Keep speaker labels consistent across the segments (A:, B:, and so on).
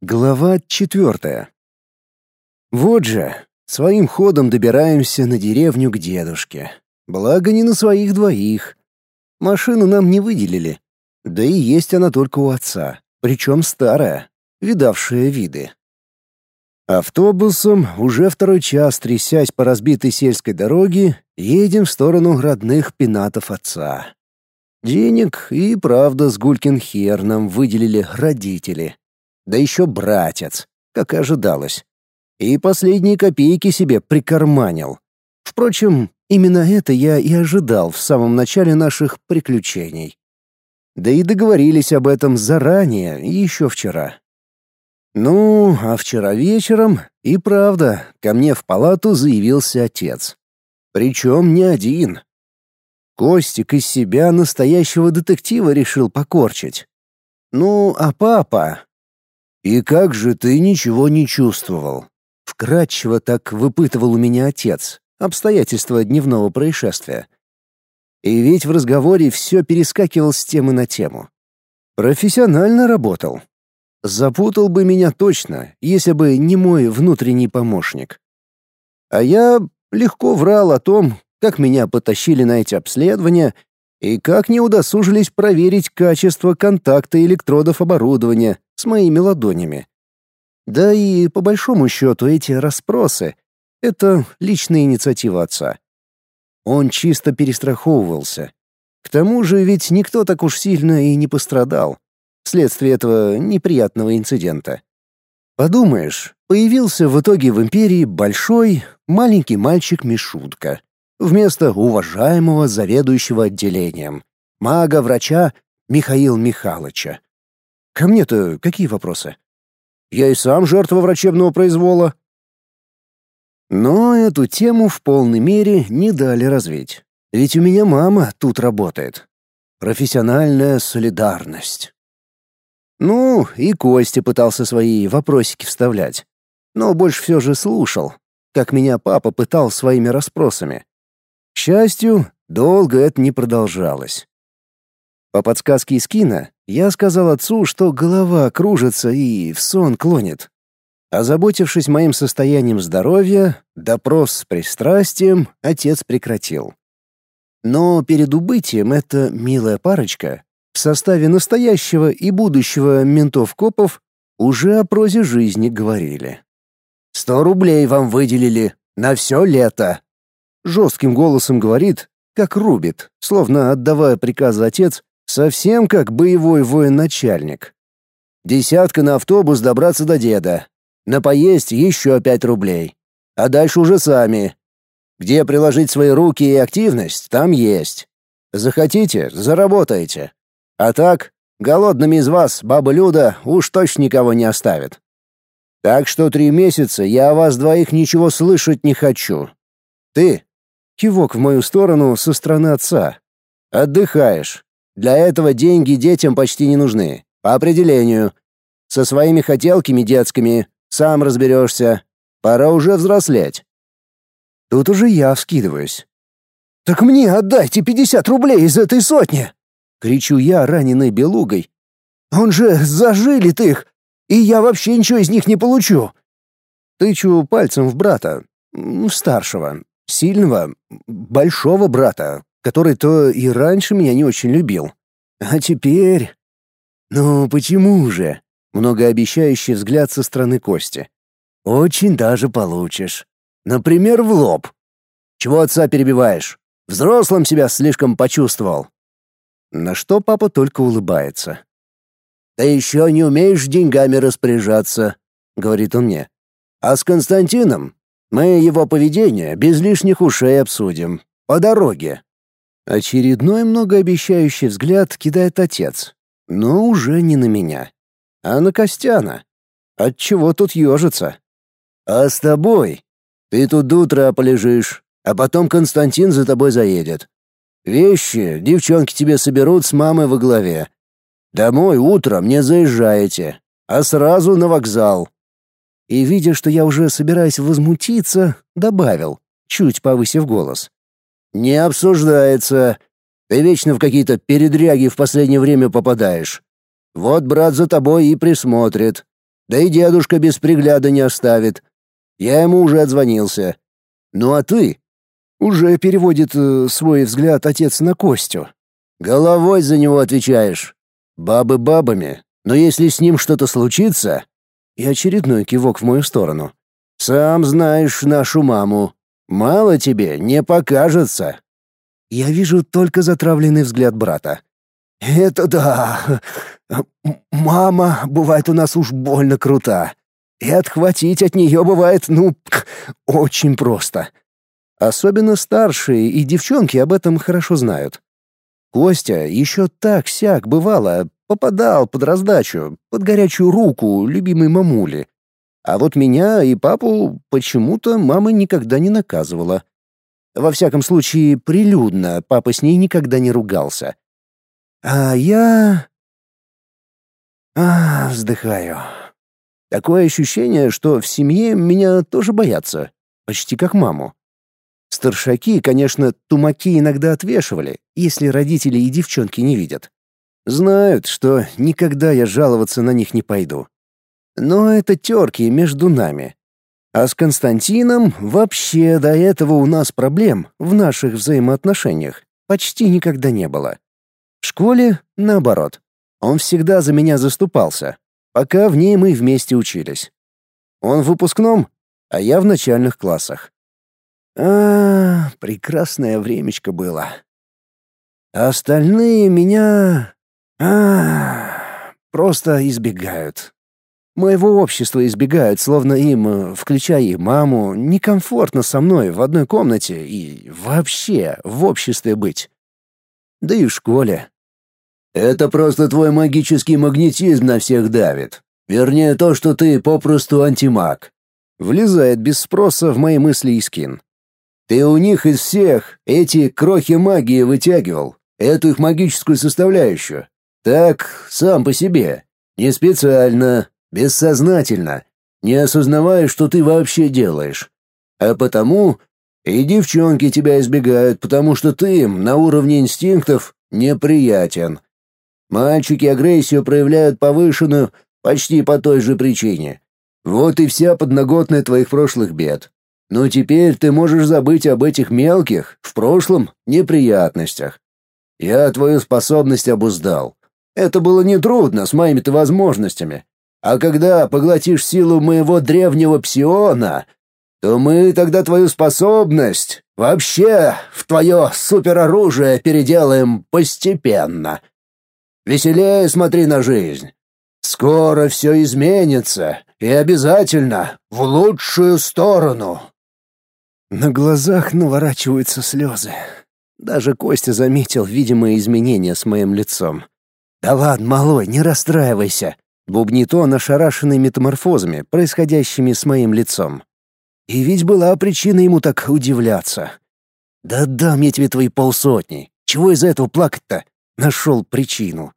A: Глава четвертая. Вот же, своим ходом добираемся на деревню к дедушке. Благо не на своих двоих. Машину нам не выделили. Да и есть она только у отца, причем старая, видавшая виды. Автобусом, уже второй час трясясь по разбитой сельской дороге, едем в сторону родных пенатов отца. Денег и правда с Гулькин хер нам выделили родители да еще братец, как и ожидалось. И последние копейки себе прикарманил. Впрочем, именно это я и ожидал в самом начале наших приключений. Да и договорились об этом заранее, еще вчера. Ну, а вчера вечером и правда ко мне в палату заявился отец. Причем не один. Костик из себя настоящего детектива решил покорчить. Ну, а папа, «И как же ты ничего не чувствовал?» Вкратчиво так выпытывал у меня отец обстоятельства дневного происшествия. И ведь в разговоре все перескакивал с темы на тему. Профессионально работал. Запутал бы меня точно, если бы не мой внутренний помощник. А я легко врал о том, как меня потащили на эти обследования и как не удосужились проверить качество контакта электродов оборудования с моими ладонями. Да и по большому счету эти расспросы — это личная инициатива отца. Он чисто перестраховывался. К тому же ведь никто так уж сильно и не пострадал вследствие этого неприятного инцидента. Подумаешь, появился в итоге в империи большой, маленький мальчик Мишутка вместо уважаемого заведующего отделением, мага-врача Михаила Михайловича. Ко мне-то какие вопросы? Я и сам жертва врачебного произвола. Но эту тему в полной мере не дали развить. Ведь у меня мама тут работает. Профессиональная солидарность. Ну, и Костя пытался свои вопросики вставлять. Но больше все же слушал, как меня папа пытал своими расспросами. К счастью, долго это не продолжалось. По подсказке из кино я сказал отцу, что голова кружится и в сон клонит. Озаботившись моим состоянием здоровья, допрос с пристрастием отец прекратил. Но перед убытием эта милая парочка в составе настоящего и будущего ментов-копов уже о прозе жизни говорили. «Сто рублей вам выделили на все лето», жестким голосом говорит, как рубит, словно отдавая приказы отец, совсем как боевой военачальник. Десятка на автобус добраться до деда. На поесть еще пять рублей. А дальше уже сами. Где приложить свои руки и активность, там есть. Захотите — заработаете. А так, голодными из вас баба Люда уж точно никого не оставит. Так что три месяца я о вас двоих ничего слышать не хочу. Ты Кивок в мою сторону со стороны отца. Отдыхаешь. Для этого деньги детям почти не нужны. По определению. Со своими хотелками детскими сам разберешься. Пора уже взрослеть. Тут уже я вскидываюсь. «Так мне отдайте пятьдесят рублей из этой сотни!» Кричу я, раненой белугой. «Он же зажилит их, и я вообще ничего из них не получу!» Тычу пальцем в брата, старшего, Сильного, большого брата, который то и раньше меня не очень любил. А теперь... Ну, почему же? Многообещающий взгляд со стороны Кости. Очень даже получишь. Например, в лоб. Чего отца перебиваешь? Взрослым себя слишком почувствовал. На что папа только улыбается. «Ты еще не умеешь деньгами распоряжаться», — говорит он мне. «А с Константином мы его поведение без лишних ушей обсудим. По дороге». Очередной многообещающий взгляд кидает отец, но уже не на меня, а на Костяна. Отчего тут ежится? «А с тобой? Ты тут до утра полежишь, а потом Константин за тобой заедет. Вещи девчонки тебе соберут с мамой во главе. Домой утром не заезжаете, а сразу на вокзал и, видя, что я уже собираюсь возмутиться, добавил, чуть повысив голос. «Не обсуждается. Ты вечно в какие-то передряги в последнее время попадаешь. Вот брат за тобой и присмотрит. Да и дедушка без пригляда не оставит. Я ему уже отзвонился. Ну а ты? Уже переводит э, свой взгляд отец на Костю. Головой за него отвечаешь. Бабы бабами, но если с ним что-то случится... И очередной кивок в мою сторону. Сам знаешь нашу маму. Мало тебе не покажется. Я вижу только затравленный взгляд брата. Это да. Мама бывает у нас уж больно крута. И отхватить от нее бывает, ну, очень просто. Особенно старшие и девчонки об этом хорошо знают. Костя еще так-сяк бывало, попадал под раздачу, под горячую руку любимой мамули. А вот меня и папу почему-то мама никогда не наказывала. Во всяком случае, прилюдно папа с ней никогда не ругался. А я... А, вздыхаю. Такое ощущение, что в семье меня тоже боятся, почти как маму. Старшаки, конечно, тумаки иногда отвешивали, если родители и девчонки не видят. Знают, что никогда я жаловаться на них не пойду. Но это терки между нами. А с Константином вообще до этого у нас проблем в наших взаимоотношениях почти никогда не было. В школе, наоборот, он всегда за меня заступался, пока в ней мы вместе учились. Он в выпускном, а я в начальных классах. А, прекрасное времечко было. А остальные меня... А, просто избегают. Моего общества избегают, словно им, включая и маму, некомфортно со мной в одной комнате и вообще в обществе быть. Да и в школе. Это просто твой магический магнетизм на всех давит. Вернее, то, что ты попросту антимаг. Влезает без спроса в мои мысли и скин. Ты у них из всех эти крохи магии вытягивал, эту их магическую составляющую. Так, сам по себе. Не специально, бессознательно, не осознавая, что ты вообще делаешь. А потому и девчонки тебя избегают, потому что ты им на уровне инстинктов неприятен. Мальчики агрессию проявляют повышенную почти по той же причине. Вот и вся подноготная твоих прошлых бед. Но теперь ты можешь забыть об этих мелких, в прошлом, неприятностях. Я твою способность обуздал. Это было нетрудно с моими-то возможностями. А когда поглотишь силу моего древнего псиона, то мы тогда твою способность вообще в твое супероружие переделаем постепенно. Веселее смотри на жизнь. Скоро все изменится, и обязательно в лучшую сторону. На глазах наворачиваются слезы. Даже Костя заметил видимые изменения с моим лицом. «Да ладно, малой, не расстраивайся», — бубнит он, ошарашенный метаморфозами, происходящими с моим лицом. И ведь была причина ему так удивляться. «Да дам я тебе твои полсотни. Чего из-за этого плакать-то?» Нашел причину.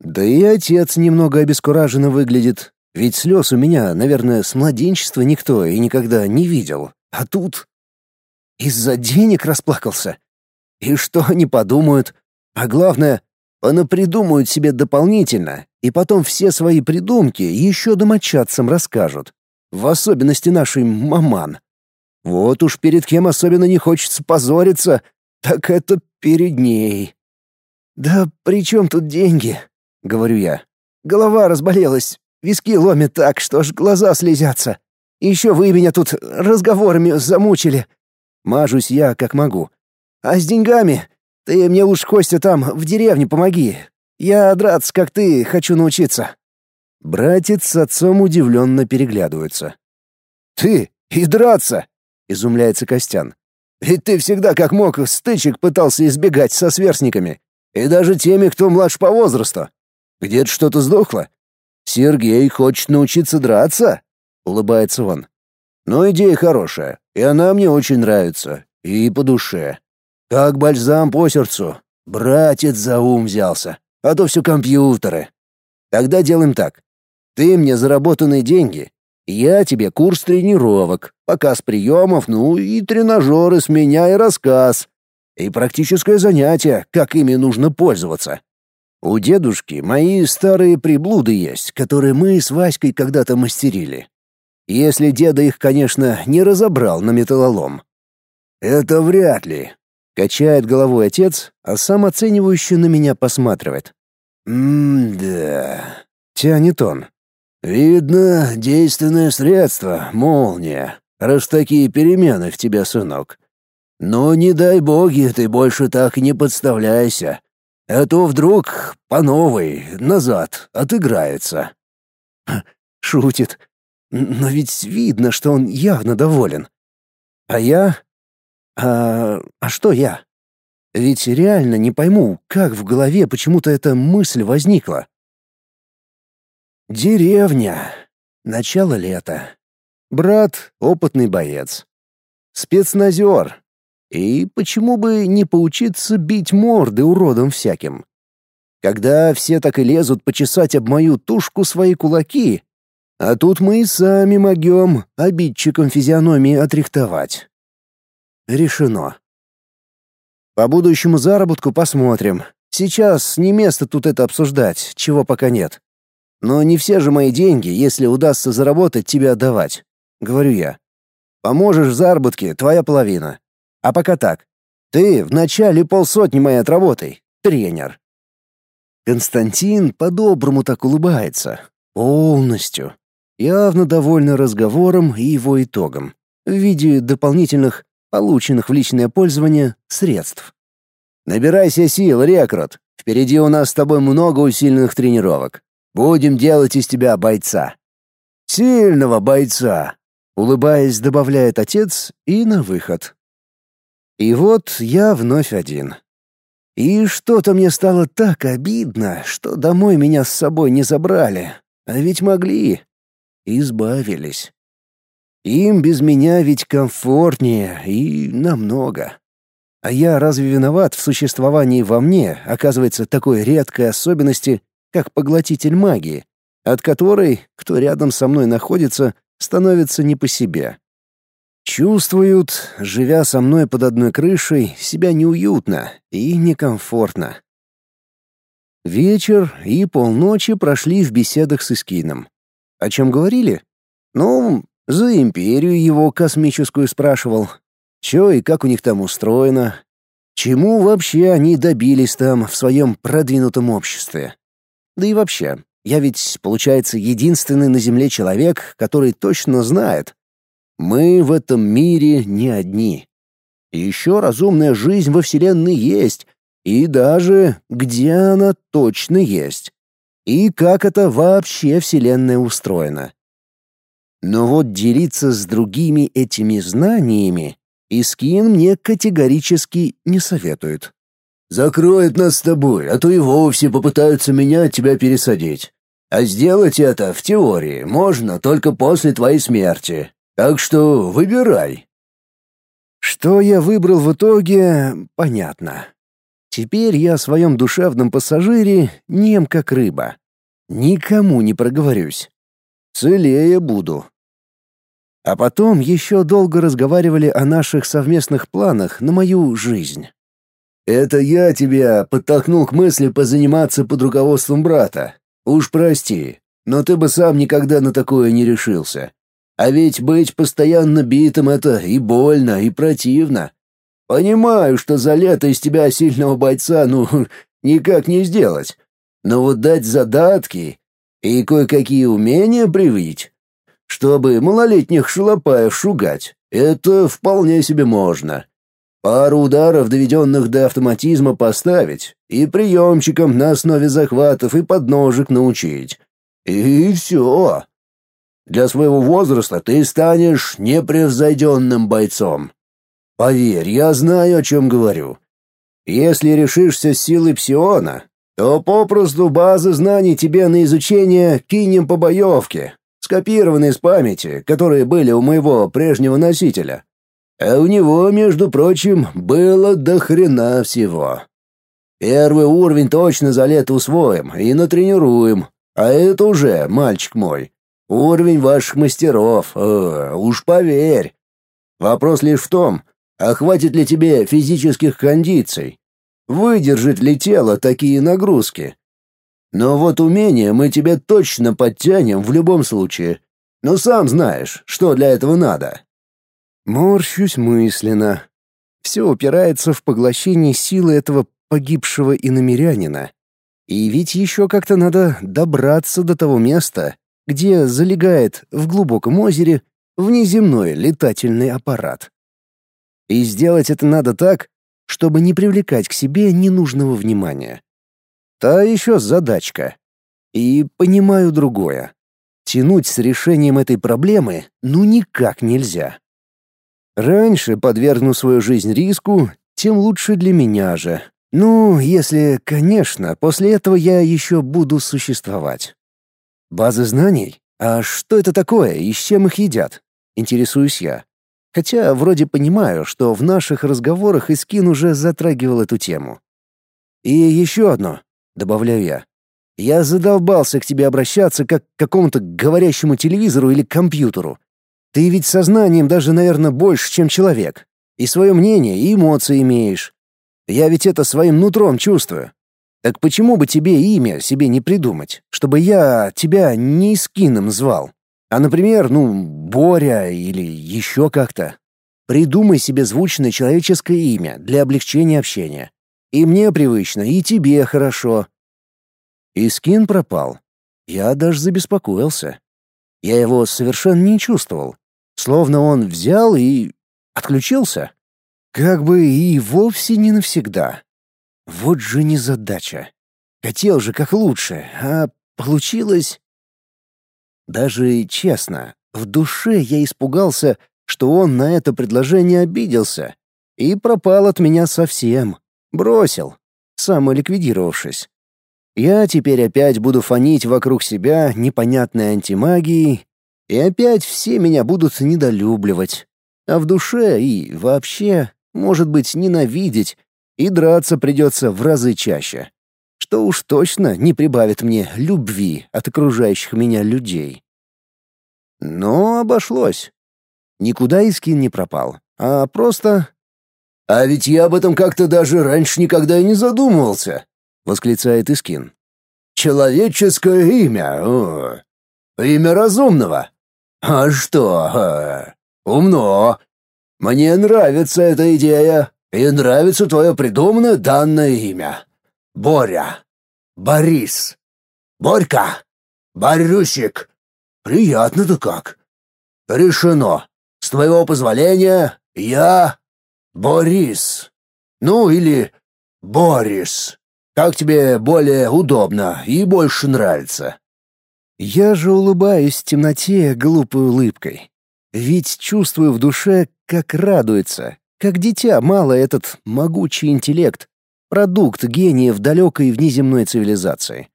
A: Да и отец немного обескураженно выглядит, ведь слез у меня, наверное, с младенчества никто и никогда не видел. А тут... Из-за денег расплакался. И что они подумают? А главное, понапридумают себе дополнительно, и потом все свои придумки еще домочадцам расскажут. В особенности нашей маман. Вот уж перед кем особенно не хочется позориться, так это перед ней. «Да при чем тут деньги?» — говорю я. «Голова разболелась, виски ломит так, что аж глаза слезятся. Еще вы меня тут разговорами замучили. Мажусь я как могу. А с деньгами? Ты мне лучше, Костя, там, в деревне помоги. Я драться, как ты, хочу научиться». Братец с отцом удивленно переглядываются. «Ты? И драться?» — изумляется Костян. «Ведь ты всегда как мог стычек пытался избегать со сверстниками. И даже теми, кто младше по возрасту. Где-то что-то сдохло. Сергей хочет научиться драться?» — улыбается он. «Но идея хорошая, и она мне очень нравится. И по душе. Как бальзам по сердцу. Братец за ум взялся. А то все компьютеры. Тогда делаем так. Ты мне заработанные деньги. Я тебе курс тренировок, показ приемов, ну и тренажеры с меня и рассказ. И практическое занятие, как ими нужно пользоваться. У дедушки мои старые приблуды есть, которые мы с Васькой когда-то мастерили. Если деда их, конечно, не разобрал на металлолом. Это вряд ли, качает головой отец, а сам оценивающе на меня посматривает. М-да, тянет он. Видно, действенное средство, молния, раз такие перемены в тебя, сынок. Но не дай боги, ты больше так не подставляйся. А то вдруг по новой, назад, отыграется. Шутит. Но ведь видно, что он явно доволен. А я? А, а что я? Ведь реально не пойму, как в голове почему-то эта мысль возникла. Деревня. Начало лета. Брат — опытный боец. Спецназер. И почему бы не поучиться бить морды уродом всяким? Когда все так и лезут почесать об мою тушку свои кулаки, а тут мы и сами могем обидчикам физиономии отрихтовать. Решено. По будущему заработку посмотрим. Сейчас не место тут это обсуждать, чего пока нет. Но не все же мои деньги, если удастся заработать, тебе отдавать. Говорю я. Поможешь в заработке, твоя половина. А пока так. Ты вначале полсотни моей отработай, тренер. Константин по-доброму так улыбается. Полностью. Явно довольный разговором и его итогом. В виде дополнительных, полученных в личное пользование, средств. Набирайся сил, рекрут. Впереди у нас с тобой много усиленных тренировок. Будем делать из тебя бойца. Сильного бойца, улыбаясь, добавляет отец и на выход. И вот я вновь один. И что-то мне стало так обидно, что домой меня с собой не забрали. А ведь могли. Избавились. Им без меня ведь комфортнее и намного. А я разве виноват в существовании во мне, оказывается, такой редкой особенности, как поглотитель магии, от которой, кто рядом со мной находится, становится не по себе. Чувствуют, живя со мной под одной крышей, себя неуютно и некомфортно. Вечер и полночи прошли в беседах с Искином. О чем говорили? Ну, за империю его космическую спрашивал. Чё и как у них там устроено? Чему вообще они добились там в своем продвинутом обществе? Да и вообще, я ведь, получается, единственный на Земле человек, который точно знает, мы в этом мире не одни. И еще разумная жизнь во Вселенной есть, и даже где она точно есть. И как это вообще Вселенная устроена. Но вот делиться с другими этими знаниями Искин мне категорически не советует. «Закроет нас с тобой, а то и вовсе попытаются меня тебя пересадить. А сделать это, в теории, можно только после твоей смерти. Так что выбирай. Что я выбрал в итоге, понятно. Теперь я о своем душевном пассажире нем как рыба. Никому не проговорюсь. Целее буду. А потом еще долго разговаривали о наших совместных планах на мою жизнь. Это я тебя подтолкнул к мысли позаниматься под руководством брата. Уж прости, но ты бы сам никогда на такое не решился. А ведь быть постоянно битым — это и больно, и противно. Понимаю, что за лето из тебя сильного бойца, ну, никак не сделать. Но вот дать задатки и кое-какие умения привить, чтобы малолетних шалопаев шугать, это вполне себе можно. Пару ударов, доведенных до автоматизма, поставить и приемчиком на основе захватов и подножек научить. И все. Для своего возраста ты станешь непревзойденным бойцом. Поверь, я знаю, о чем говорю. Если решишься силой псиона, то попросту базы знаний тебе на изучение кинем по боевке, скопированные с памяти, которые были у моего прежнего носителя. А у него, между прочим, было до хрена всего. Первый уровень точно за лето усвоим и натренируем, а это уже, мальчик мой, Уровень ваших мастеров, э, уж поверь. Вопрос лишь в том, а хватит ли тебе физических кондиций? Выдержит ли тело такие нагрузки? Но вот умение мы тебе точно подтянем в любом случае. Но сам знаешь, что для этого надо. Морщусь мысленно. Все упирается в поглощение силы этого погибшего иномерянина. И ведь еще как-то надо добраться до того места, где залегает в глубоком озере внеземной летательный аппарат. И сделать это надо так, чтобы не привлекать к себе ненужного внимания. Та еще задачка. И понимаю другое. Тянуть с решением этой проблемы ну никак нельзя. Раньше подвергну свою жизнь риску, тем лучше для меня же. Ну, если, конечно, после этого я еще буду существовать. Базы знаний? А что это такое и с чем их едят? Интересуюсь я. Хотя вроде понимаю, что в наших разговорах Искин уже затрагивал эту тему. И еще одно, добавляю я. Я задолбался к тебе обращаться как к какому-то говорящему телевизору или компьютеру. Ты ведь сознанием даже, наверное, больше, чем человек. И свое мнение, и эмоции имеешь. Я ведь это своим нутром чувствую. Так почему бы тебе имя себе не придумать, чтобы я тебя не Искином звал, а, например, ну, Боря или еще как-то? Придумай себе звучное человеческое имя для облегчения общения. И мне привычно, и тебе хорошо. Искин пропал. Я даже забеспокоился. Я его совершенно не чувствовал. Словно он взял и отключился. Как бы и вовсе не навсегда. Вот же незадача. Хотел же как лучше, а получилось... Даже честно, в душе я испугался, что он на это предложение обиделся и пропал от меня совсем. Бросил, самоликвидировавшись. Я теперь опять буду фонить вокруг себя непонятной антимагией, и опять все меня будут недолюбливать. А в душе и вообще может быть, ненавидеть, и драться придется в разы чаще, что уж точно не прибавит мне любви от окружающих меня людей. Но обошлось. Никуда Искин не пропал, а просто... «А ведь я об этом как-то даже раньше никогда и не задумывался», — восклицает Искин. «Человеческое имя, о, имя разумного. А что, а, умно, мне нравится эта идея, и нравится твое придуманное данное имя. Боря. Борис. Борька. Борюсик. Приятно-то как. Решено. С твоего позволения, я Борис. Ну или Борис. Как тебе более удобно и больше нравится. Я же улыбаюсь в темноте глупой улыбкой. Ведь чувствую в душе, как радуется, как дитя мало этот могучий интеллект, продукт гениев далекой внеземной цивилизации.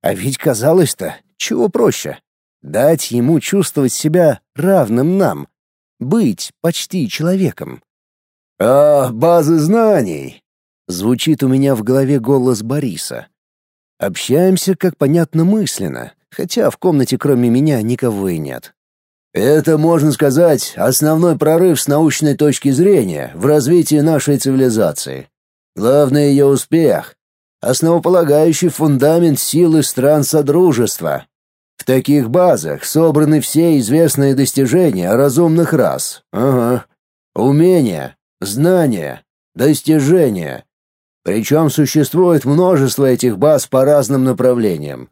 A: А ведь казалось-то, чего проще? Дать ему чувствовать себя равным нам, быть почти человеком. «А, базы знаний!» — звучит у меня в голове голос Бориса. Общаемся, как понятно, мысленно, хотя в комнате кроме меня никого и нет. Это, можно сказать, основной прорыв с научной точки зрения в развитии нашей цивилизации. Главный ее успех — основополагающий фундамент силы стран Содружества. В таких базах собраны все известные достижения разумных рас. Ага. Умения, знания, достижения. Причем существует множество этих баз по разным направлениям.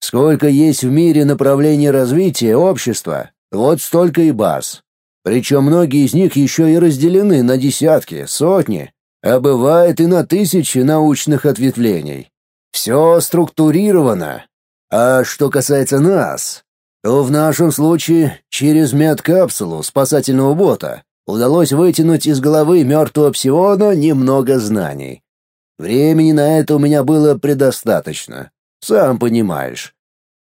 A: Сколько есть в мире направлений развития общества, вот столько и баз. Причем многие из них еще и разделены на десятки, сотни, а бывает и на тысячи научных ответвлений. Все структурировано. А что касается нас, то в нашем случае через медкапсулу спасательного бота удалось вытянуть из головы мертвого псиона немного знаний. Времени на это у меня было предостаточно, сам понимаешь.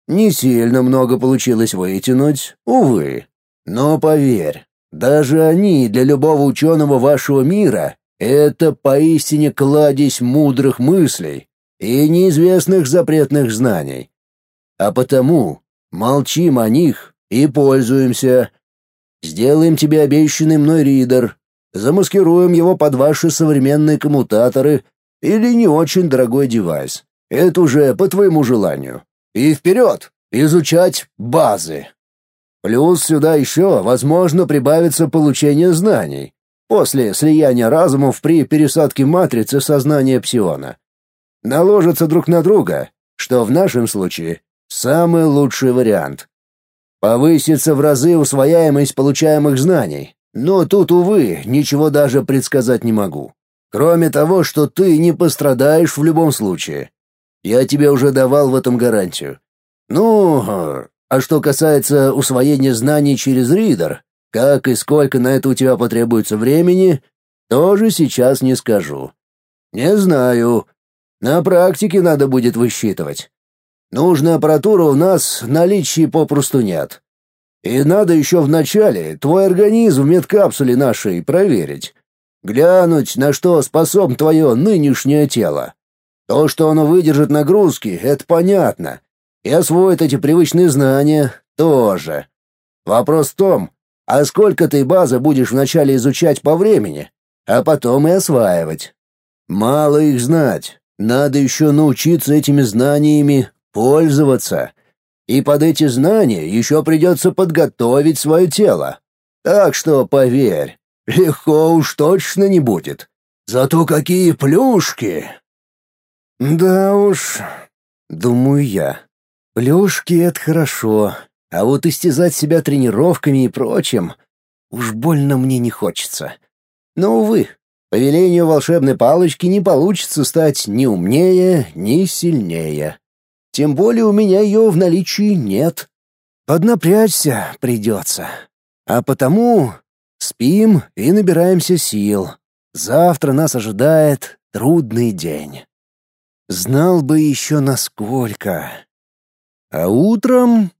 A: Не сильно много получилось вытянуть, увы. Но поверь, даже они для любого ученого вашего мира — это поистине кладезь мудрых мыслей и неизвестных запретных знаний. А потому молчим о них и пользуемся. Сделаем тебе обещанный мной ридер, замаскируем его под ваши современные коммутаторы или не очень дорогой девайс. Это уже по твоему желанию. И вперед! Изучать базы. Плюс сюда еще, возможно, прибавится получение знаний после слияния разумов при пересадке матрицы сознания псиона. Наложатся друг на друга, что в нашем случае самый лучший вариант. Повысится в разы усвояемость получаемых знаний, но тут, увы, ничего даже предсказать не могу. Кроме того, что ты не пострадаешь в любом случае. Я тебе уже давал в этом гарантию. Ну, а что касается усвоения знаний через ридер, как и сколько на это у тебя потребуется времени, тоже сейчас не скажу. Не знаю. На практике надо будет высчитывать. Нужной аппаратуры у нас наличии попросту нет. И надо еще вначале твой организм в медкапсуле нашей проверить. Глянуть, на что способно твое нынешнее тело. То, что оно выдержит нагрузки, это понятно. И освоит эти привычные знания тоже. Вопрос в том, а сколько ты базы будешь вначале изучать по времени, а потом и осваивать. Мало их знать, надо еще научиться этими знаниями пользоваться. И под эти знания еще придется подготовить свое тело. Так что, поверь, легко уж точно не будет. Зато какие плюшки! Да уж, думаю я. Плюшки — это хорошо, а вот истязать себя тренировками и прочим уж больно мне не хочется. Но, увы, по велению волшебной палочки не получится стать ни умнее, ни сильнее. Тем более у меня ее в наличии нет. Поднапрячься придется. А потому спим и набираемся сил. Завтра нас ожидает трудный день. Знал бы еще насколько. А утром